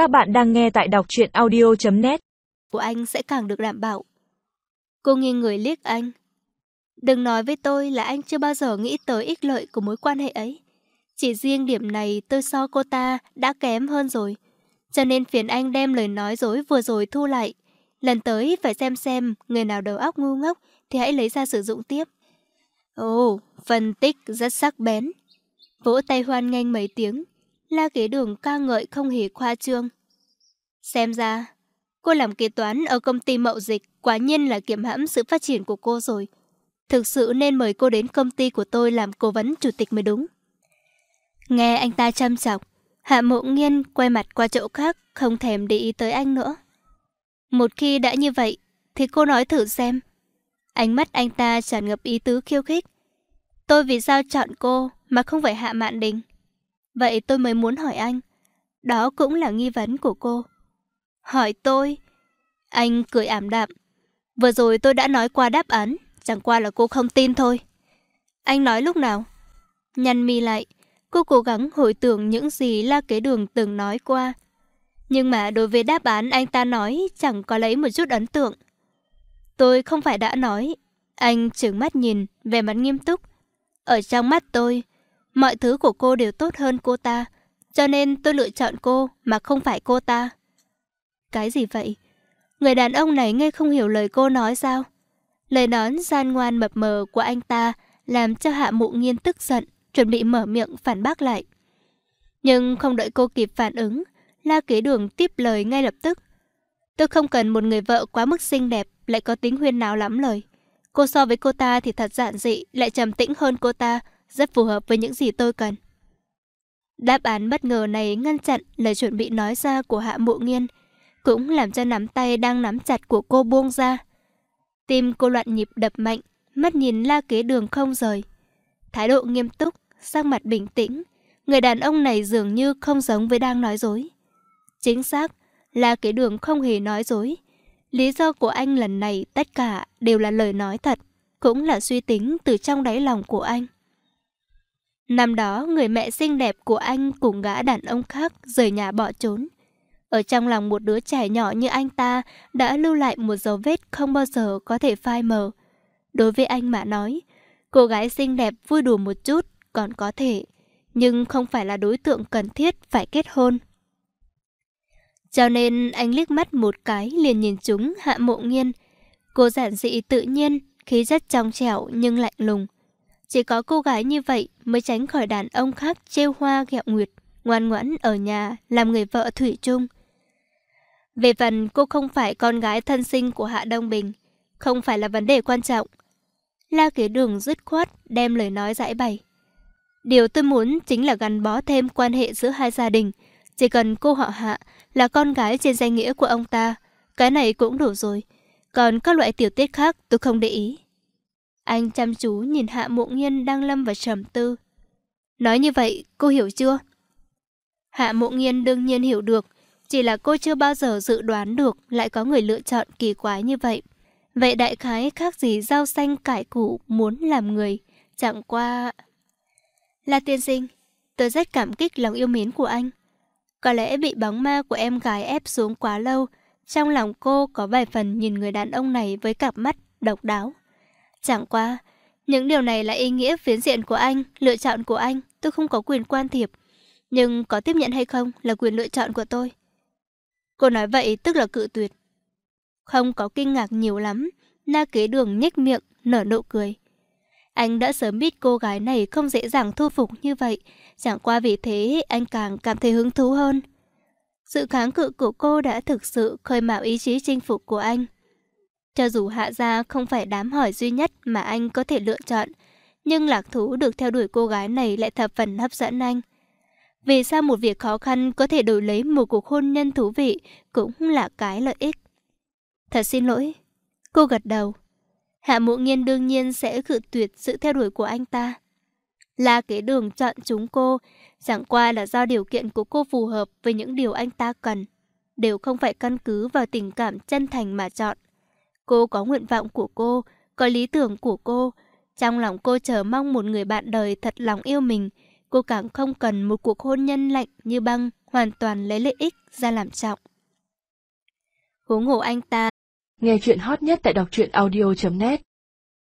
Các bạn đang nghe tại đọc truyện audio.net Của anh sẽ càng được đảm bảo. Cô nghiêng người liếc anh. Đừng nói với tôi là anh chưa bao giờ nghĩ tới ích lợi của mối quan hệ ấy. Chỉ riêng điểm này tôi so cô ta đã kém hơn rồi. Cho nên phiền anh đem lời nói dối vừa rồi thu lại. Lần tới phải xem xem người nào đầu óc ngu ngốc thì hãy lấy ra sử dụng tiếp. Ồ, phân tích rất sắc bén. Vỗ tay hoan nghênh mấy tiếng. La kế đường ca ngợi không hề khoa trương. Xem ra, cô làm kế toán ở công ty mậu dịch quả nhiên là kiểm hãm sự phát triển của cô rồi. Thực sự nên mời cô đến công ty của tôi làm cố vấn chủ tịch mới đúng. Nghe anh ta chăm chọc, Hạ Mộ Nghiên quay mặt qua chỗ khác, không thèm để ý tới anh nữa. Một khi đã như vậy, thì cô nói thử xem. Ánh mắt anh ta tràn ngập ý tứ khiêu khích. Tôi vì sao chọn cô mà không phải Hạ Mạn Đình? Vậy tôi mới muốn hỏi anh. Đó cũng là nghi vấn của cô. Hỏi tôi? Anh cười ảm đạm. Vừa rồi tôi đã nói qua đáp án, chẳng qua là cô không tin thôi. Anh nói lúc nào? Nhăn mi lại, cô cố gắng hồi tưởng những gì La Kế Đường từng nói qua. Nhưng mà đối với đáp án anh ta nói chẳng có lấy một chút ấn tượng. Tôi không phải đã nói. Anh trừng mắt nhìn, vẻ mặt nghiêm túc. Ở trong mắt tôi, mọi thứ của cô đều tốt hơn cô ta. Cho nên tôi lựa chọn cô mà không phải cô ta. Cái gì vậy? Người đàn ông này nghe không hiểu lời cô nói sao? Lời nói gian ngoan mập mờ của anh ta làm cho Hạ Mụ Nghiên tức giận, chuẩn bị mở miệng phản bác lại. Nhưng không đợi cô kịp phản ứng, La Kế Đường tiếp lời ngay lập tức. Tôi không cần một người vợ quá mức xinh đẹp, lại có tính huyên náo lắm lời. Cô so với cô ta thì thật giản dị, lại trầm tĩnh hơn cô ta, rất phù hợp với những gì tôi cần. Đáp án bất ngờ này ngăn chặn lời chuẩn bị nói ra của Hạ Mộ Nghiên, cũng làm cho nắm tay đang nắm chặt của cô buông ra. Tim cô loạn nhịp đập mạnh, mắt nhìn la kế đường không rời. Thái độ nghiêm túc, sắc mặt bình tĩnh, người đàn ông này dường như không giống với đang nói dối. Chính xác, la kế đường không hề nói dối. Lý do của anh lần này tất cả đều là lời nói thật, cũng là suy tính từ trong đáy lòng của anh. Năm đó, người mẹ xinh đẹp của anh cùng gã đàn ông khác rời nhà bỏ trốn. Ở trong lòng một đứa trẻ nhỏ như anh ta đã lưu lại một dấu vết không bao giờ có thể phai mờ. Đối với anh mà nói, cô gái xinh đẹp vui đùa một chút còn có thể, nhưng không phải là đối tượng cần thiết phải kết hôn. Cho nên anh liếc mắt một cái liền nhìn chúng hạ mộ nghiên. Cô giản dị tự nhiên, khí chất trong trẻo nhưng lạnh lùng. Chỉ có cô gái như vậy mới tránh khỏi đàn ông khác trêu hoa ghẹo nguyệt, ngoan ngoãn ở nhà làm người vợ thủy chung. Về phần cô không phải con gái thân sinh của Hạ Đông Bình, không phải là vấn đề quan trọng. La kế đường dứt khoát đem lời nói giải bày. Điều tôi muốn chính là gắn bó thêm quan hệ giữa hai gia đình. Chỉ cần cô họ Hạ là con gái trên danh nghĩa của ông ta, cái này cũng đủ rồi. Còn các loại tiểu tiết khác tôi không để ý. Anh chăm chú nhìn Hạ Mộ Nghiên đang lâm vào trầm tư. Nói như vậy, cô hiểu chưa? Hạ Mộ Nghiên đương nhiên hiểu được, chỉ là cô chưa bao giờ dự đoán được lại có người lựa chọn kỳ quái như vậy. Vậy đại khái khác gì rau xanh cải củ muốn làm người, chẳng qua... Là tiên sinh, tôi rất cảm kích lòng yêu mến của anh. Có lẽ bị bóng ma của em gái ép xuống quá lâu, trong lòng cô có vài phần nhìn người đàn ông này với cặp mắt độc đáo. Chẳng qua, những điều này là ý nghĩa phiến diện của anh, lựa chọn của anh, tôi không có quyền quan thiệp. Nhưng có tiếp nhận hay không là quyền lựa chọn của tôi. Cô nói vậy tức là cự tuyệt. Không có kinh ngạc nhiều lắm, na kế đường nhếch miệng, nở nụ cười. Anh đã sớm biết cô gái này không dễ dàng thu phục như vậy, chẳng qua vì thế anh càng cảm thấy hứng thú hơn. Sự kháng cự của cô đã thực sự khơi mào ý chí chinh phục của anh. Cho dù hạ gia không phải đám hỏi duy nhất mà anh có thể lựa chọn, nhưng lạc thú được theo đuổi cô gái này lại thập phần hấp dẫn anh. Vì sao một việc khó khăn có thể đổi lấy một cuộc hôn nhân thú vị cũng là cái lợi ích. Thật xin lỗi. Cô gật đầu. Hạ mộ nghiên đương nhiên sẽ cự tuyệt sự theo đuổi của anh ta. Là kế đường chọn chúng cô, chẳng qua là do điều kiện của cô phù hợp với những điều anh ta cần. Đều không phải căn cứ vào tình cảm chân thành mà chọn. Cô có nguyện vọng của cô, có lý tưởng của cô. Trong lòng cô chờ mong một người bạn đời thật lòng yêu mình, Cô càng không cần một cuộc hôn nhân lạnh như băng hoàn toàn lấy lợi ích ra làm trọng. Huống hồ anh ta Nghe chuyện hot nhất tại đọc truyện audio.net